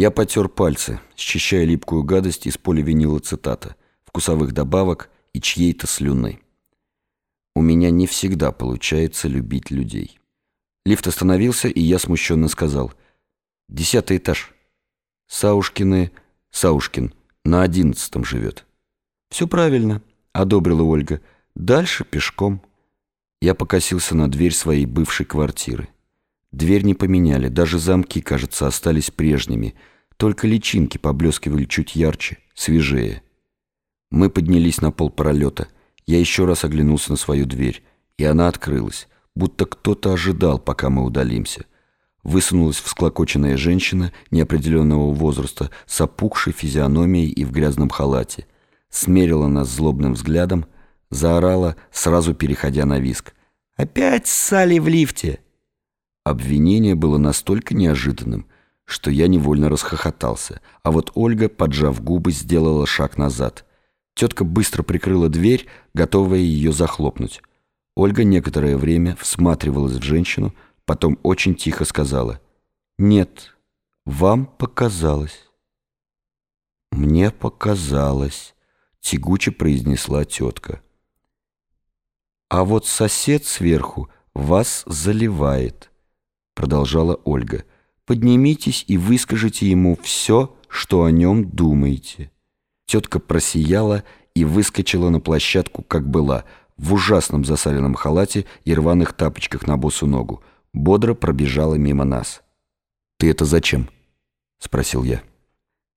Я потер пальцы, счищая липкую гадость из поливинилоцитата, вкусовых добавок и чьей-то слюны. У меня не всегда получается любить людей. Лифт остановился, и я смущенно сказал. «Десятый этаж. Саушкины... Саушкин на одиннадцатом живет». «Все правильно», — одобрила Ольга. «Дальше пешком». Я покосился на дверь своей бывшей квартиры. Дверь не поменяли, даже замки, кажется, остались прежними. Только личинки поблескивали чуть ярче, свежее. Мы поднялись на пол пролета. Я еще раз оглянулся на свою дверь, и она открылась, будто кто-то ожидал, пока мы удалимся. Высунулась всклокоченная женщина неопределенного возраста с опухшей физиономией и в грязном халате. Смерила нас злобным взглядом, заорала, сразу переходя на виск. «Опять ссали в лифте!» Обвинение было настолько неожиданным, что я невольно расхохотался, а вот Ольга, поджав губы, сделала шаг назад. Тетка быстро прикрыла дверь, готовая ее захлопнуть. Ольга некоторое время всматривалась в женщину, потом очень тихо сказала «Нет, вам показалось». «Мне показалось», — тягуче произнесла тетка. «А вот сосед сверху вас заливает» продолжала Ольга. «Поднимитесь и выскажите ему все, что о нем думаете». Тетка просияла и выскочила на площадку, как была, в ужасном засаленном халате и рваных тапочках на босу ногу. Бодро пробежала мимо нас. «Ты это зачем?» — спросил я.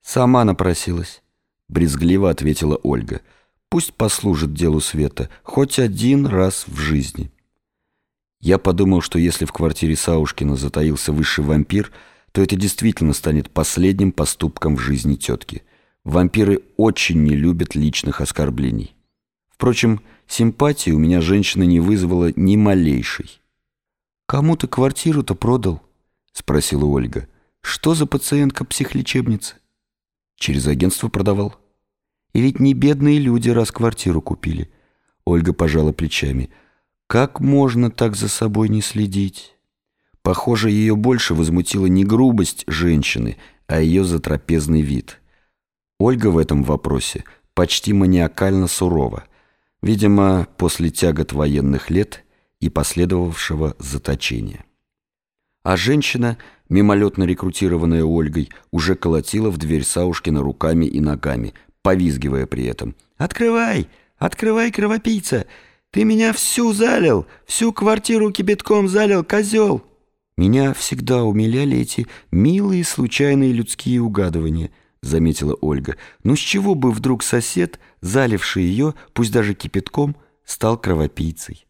«Сама напросилась», — брезгливо ответила Ольга. «Пусть послужит делу света хоть один раз в жизни». Я подумал, что если в квартире Саушкина затаился высший вампир, то это действительно станет последним поступком в жизни тетки. Вампиры очень не любят личных оскорблений. Впрочем, симпатии у меня женщина не вызвала ни малейшей. «Кому ты квартиру-то продал?» — спросила Ольга. «Что за пациентка психлечебницы?» «Через агентство продавал». «И ведь не бедные люди, раз квартиру купили». Ольга пожала плечами — как можно так за собой не следить? Похоже, ее больше возмутила не грубость женщины, а ее затрапезный вид. Ольга в этом вопросе почти маниакально сурова. Видимо, после тягот военных лет и последовавшего заточения. А женщина, мимолетно рекрутированная Ольгой, уже колотила в дверь Саушкина руками и ногами, повизгивая при этом. «Открывай! Открывай, кровопийца! Ты меня всю залил, всю квартиру кипятком залил, козел!» «Меня всегда умиляли эти милые случайные людские угадывания», — заметила Ольга. «Ну с чего бы вдруг сосед, заливший ее, пусть даже кипятком, стал кровопийцей?»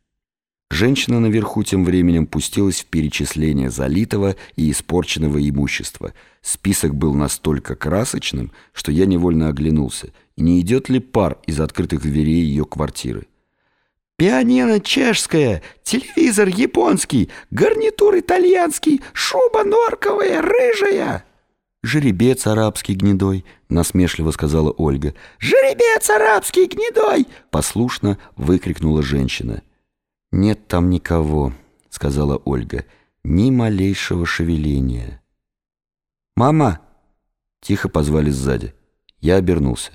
Женщина наверху тем временем пустилась в перечисление залитого и испорченного имущества. Список был настолько красочным, что я невольно оглянулся, не идет ли пар из открытых дверей ее квартиры. Пианино чешское, телевизор японский, гарнитур итальянский, шуба норковая, рыжая. «Жеребец арабский гнедой», — насмешливо сказала Ольга. «Жеребец арабский гнедой!» — послушно выкрикнула женщина. «Нет там никого», — сказала Ольга. «Ни малейшего шевеления». «Мама!» — тихо позвали сзади. Я обернулся.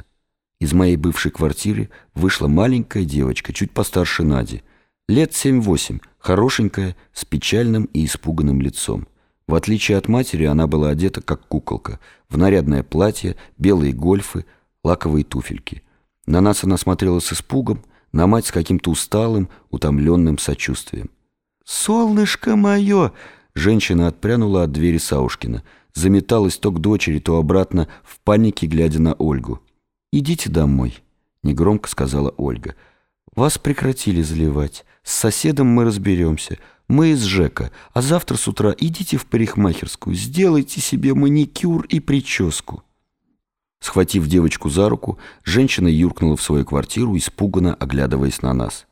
Из моей бывшей квартиры вышла маленькая девочка, чуть постарше Нади. Лет семь-восемь, хорошенькая, с печальным и испуганным лицом. В отличие от матери, она была одета как куколка, в нарядное платье, белые гольфы, лаковые туфельки. На нас она смотрела с испугом, на мать с каким-то усталым, утомленным сочувствием. «Солнышко мое!» Женщина отпрянула от двери Саушкина, заметалась то к дочери, то обратно, в панике глядя на Ольгу. «Идите домой», — негромко сказала Ольга. «Вас прекратили заливать. С соседом мы разберемся. Мы из ЖЭКа. А завтра с утра идите в парикмахерскую, сделайте себе маникюр и прическу». Схватив девочку за руку, женщина юркнула в свою квартиру, испуганно оглядываясь на нас.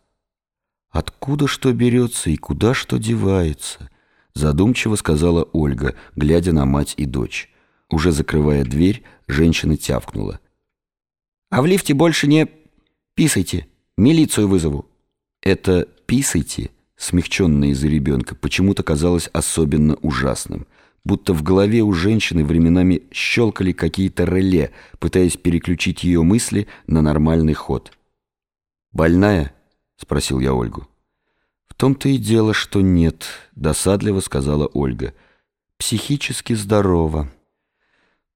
«Откуда что берется и куда что девается?» Задумчиво сказала Ольга, глядя на мать и дочь. Уже закрывая дверь, женщина тявкнула. А в лифте больше не писайте, милицию вызову. Это «писайте», смягченное из-за ребенка, почему-то казалось особенно ужасным. будто в голове у женщины временами щелкали какие-то реле, пытаясь переключить ее мысли на нормальный ход. «Больная?» — спросил я Ольгу. «В том-то и дело, что нет», — досадливо сказала Ольга. «Психически здорова.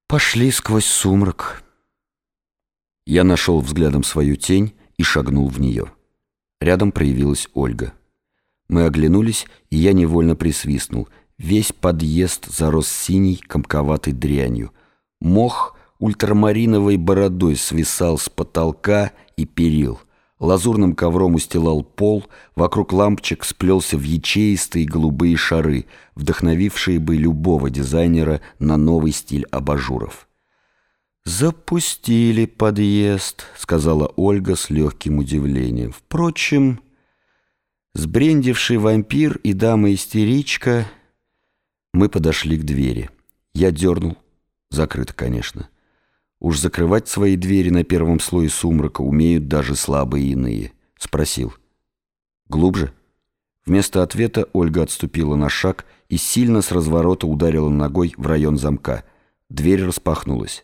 Пошли сквозь сумрак». Я нашел взглядом свою тень и шагнул в нее. Рядом проявилась Ольга. Мы оглянулись, и я невольно присвистнул. Весь подъезд зарос синей комковатой дрянью. Мох ультрамариновой бородой свисал с потолка и перил. Лазурным ковром устилал пол, вокруг лампочек сплелся в ячеистые голубые шары, вдохновившие бы любого дизайнера на новый стиль абажуров. «Запустили подъезд», — сказала Ольга с легким удивлением. «Впрочем...» Сбрендивший вампир и дама-истеричка... Мы подошли к двери. Я дернул. Закрыто, конечно. Уж закрывать свои двери на первом слое сумрака умеют даже слабые иные. Спросил. Глубже? Вместо ответа Ольга отступила на шаг и сильно с разворота ударила ногой в район замка. Дверь распахнулась.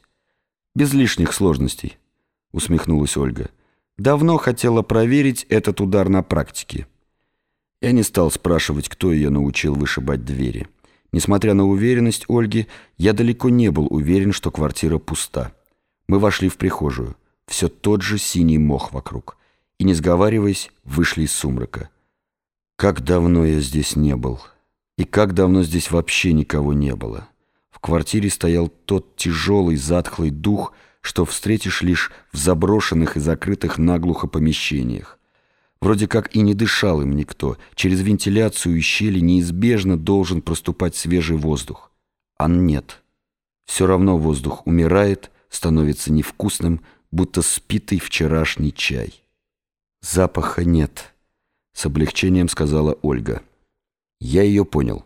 «Без лишних сложностей», — усмехнулась Ольга. «Давно хотела проверить этот удар на практике». Я не стал спрашивать, кто ее научил вышибать двери. Несмотря на уверенность Ольги, я далеко не был уверен, что квартира пуста. Мы вошли в прихожую. Все тот же синий мох вокруг. И, не сговариваясь, вышли из сумрака. Как давно я здесь не был. И как давно здесь вообще никого не было. Квартире стоял тот тяжелый, затхлый дух, что встретишь лишь в заброшенных и закрытых наглухо помещениях. Вроде как и не дышал им никто. Через вентиляцию и щели неизбежно должен проступать свежий воздух. А нет. Все равно воздух умирает, становится невкусным, будто спитый вчерашний чай. «Запаха нет», — с облегчением сказала Ольга. Я ее понял.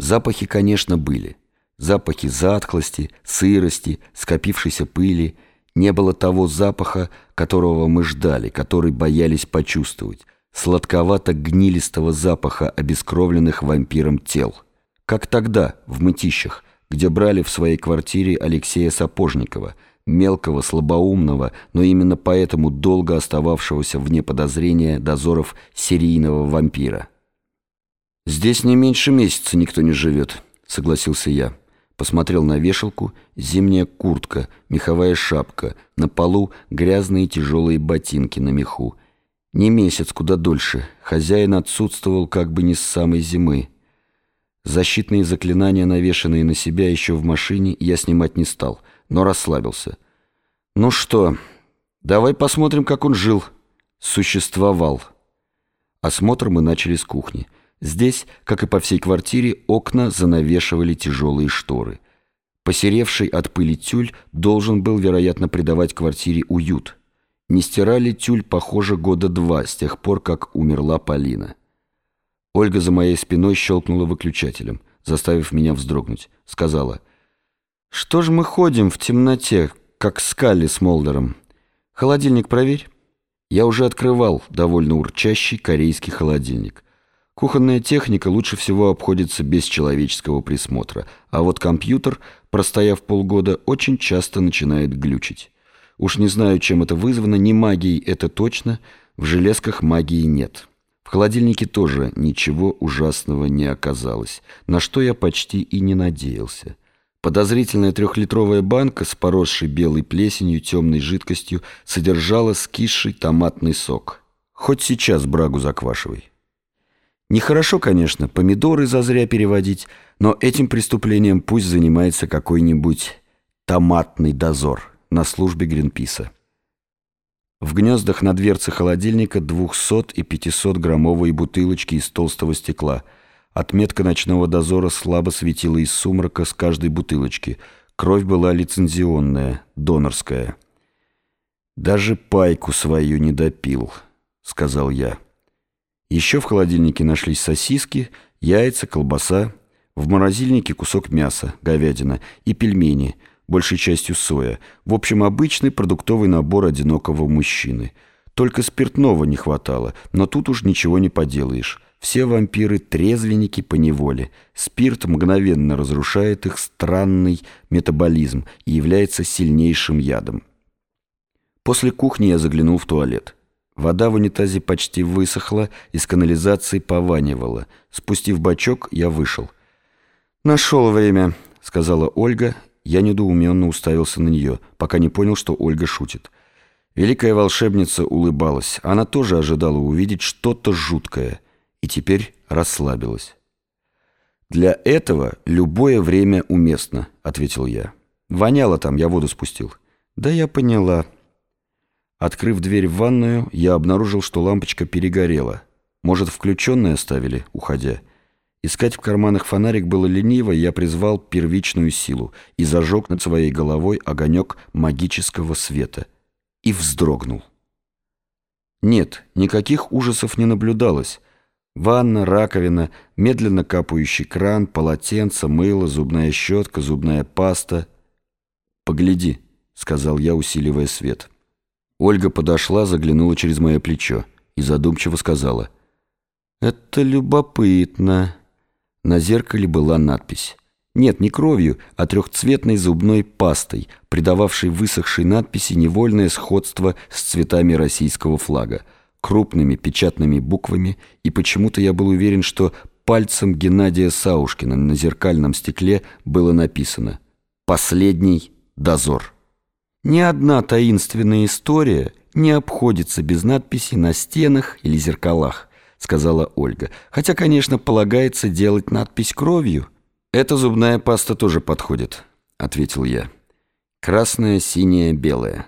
Запахи, конечно, были. Запахи затхлости, сырости, скопившейся пыли — не было того запаха, которого мы ждали, который боялись почувствовать, сладковато-гнилистого запаха обескровленных вампиром тел. Как тогда, в мытищах, где брали в своей квартире Алексея Сапожникова, мелкого, слабоумного, но именно поэтому долго остававшегося вне подозрения дозоров серийного вампира. «Здесь не меньше месяца никто не живет», — согласился я. Посмотрел на вешалку, зимняя куртка, меховая шапка, на полу грязные тяжелые ботинки на меху. Не месяц, куда дольше. Хозяин отсутствовал как бы не с самой зимы. Защитные заклинания, навешанные на себя еще в машине, я снимать не стал, но расслабился. Ну что, давай посмотрим, как он жил. Существовал. Осмотр мы начали с кухни. Здесь, как и по всей квартире, окна занавешивали тяжелые шторы. Посеревший от пыли тюль должен был, вероятно, придавать квартире уют. Не стирали тюль, похоже, года два, с тех пор, как умерла Полина. Ольга за моей спиной щелкнула выключателем, заставив меня вздрогнуть. Сказала, «Что ж мы ходим в темноте, как скали с Молдером? Холодильник проверь». Я уже открывал довольно урчащий корейский холодильник. Кухонная техника лучше всего обходится без человеческого присмотра, а вот компьютер, простояв полгода, очень часто начинает глючить. Уж не знаю, чем это вызвано, не магией это точно, в железках магии нет. В холодильнике тоже ничего ужасного не оказалось, на что я почти и не надеялся. Подозрительная трехлитровая банка с поросшей белой плесенью темной жидкостью содержала скисший томатный сок. Хоть сейчас брагу заквашивай. Нехорошо, конечно, помидоры зазря переводить, но этим преступлением пусть занимается какой-нибудь томатный дозор на службе Гринписа. В гнездах на дверце холодильника 200 и 500 граммовые бутылочки из толстого стекла. Отметка ночного дозора слабо светила из сумрака с каждой бутылочки. Кровь была лицензионная, донорская. «Даже пайку свою не допил», — сказал я. Еще в холодильнике нашлись сосиски, яйца, колбаса. В морозильнике кусок мяса, говядина и пельмени, большей частью соя. В общем, обычный продуктовый набор одинокого мужчины. Только спиртного не хватало, но тут уж ничего не поделаешь. Все вампиры трезвенники по неволе. Спирт мгновенно разрушает их странный метаболизм и является сильнейшим ядом. После кухни я заглянул в туалет. Вода в унитазе почти высохла, из канализации пованивала. Спустив бачок, я вышел. «Нашел время», — сказала Ольга. Я недоуменно уставился на нее, пока не понял, что Ольга шутит. Великая волшебница улыбалась. Она тоже ожидала увидеть что-то жуткое и теперь расслабилась. «Для этого любое время уместно», — ответил я. «Воняло там, я воду спустил». «Да я поняла». Открыв дверь в ванную, я обнаружил, что лампочка перегорела. Может, включенные оставили, уходя. Искать в карманах фонарик было лениво, я призвал первичную силу и зажег над своей головой огонек магического света. И вздрогнул. Нет, никаких ужасов не наблюдалось. Ванна, раковина, медленно капающий кран, полотенце, мыло, зубная щетка, зубная паста. «Погляди», — сказал я, усиливая свет. Ольга подошла, заглянула через мое плечо и задумчиво сказала. «Это любопытно». На зеркале была надпись. Нет, не кровью, а трехцветной зубной пастой, придававшей высохшей надписи невольное сходство с цветами российского флага крупными печатными буквами, и почему-то я был уверен, что пальцем Геннадия Саушкина на зеркальном стекле было написано «Последний дозор». Ни одна таинственная история не обходится без надписи на стенах или зеркалах, сказала Ольга. Хотя, конечно, полагается делать надпись кровью. Эта зубная паста тоже подходит, ответил я. Красная, синяя, белая.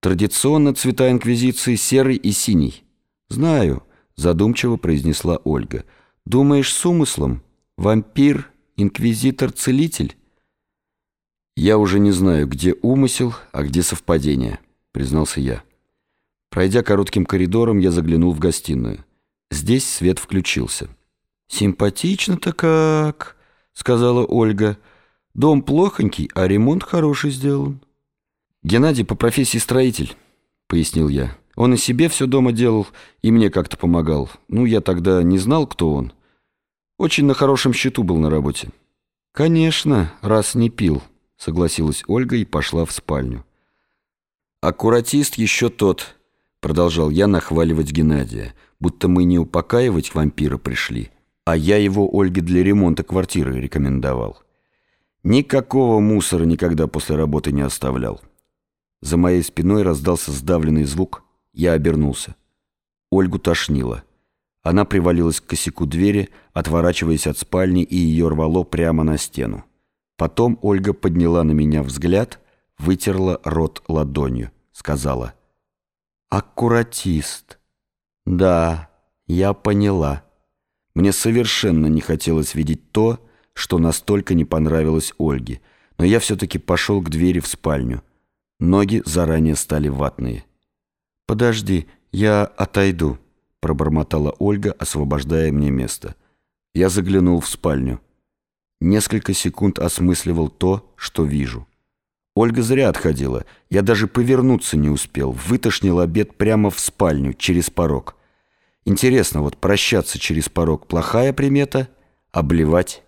Традиционно цвета инквизиции серый и синий. Знаю, задумчиво произнесла Ольга. Думаешь, с умыслом? Вампир, инквизитор, целитель? Я уже не знаю, где умысел, а где совпадение, признался я. Пройдя коротким коридором, я заглянул в гостиную. Здесь свет включился. «Симпатично-то как», — сказала Ольга. «Дом плохонький, а ремонт хороший сделан». «Геннадий по профессии строитель», — пояснил я. «Он и себе все дома делал, и мне как-то помогал. Ну, я тогда не знал, кто он. Очень на хорошем счету был на работе». «Конечно, раз не пил», — согласилась Ольга и пошла в спальню. «Аккуратист еще тот», — продолжал я нахваливать Геннадия, будто мы не упокаивать вампира пришли, а я его Ольге для ремонта квартиры рекомендовал. Никакого мусора никогда после работы не оставлял. За моей спиной раздался сдавленный звук. Я обернулся. Ольгу тошнило. Она привалилась к косяку двери, отворачиваясь от спальни, и ее рвало прямо на стену. Потом Ольга подняла на меня взгляд, вытерла рот ладонью, сказала. «Аккуратист». «Да, я поняла». Мне совершенно не хотелось видеть то, что настолько не понравилось Ольге, но я все-таки пошел к двери в спальню. Ноги заранее стали ватные. «Подожди, я отойду», — пробормотала Ольга, освобождая мне место. Я заглянул в спальню. Несколько секунд осмысливал то, что вижу. Ольга зря отходила. Я даже повернуться не успел. Вытошнил обед прямо в спальню, через порог. Интересно, вот прощаться через порог — плохая примета, обливать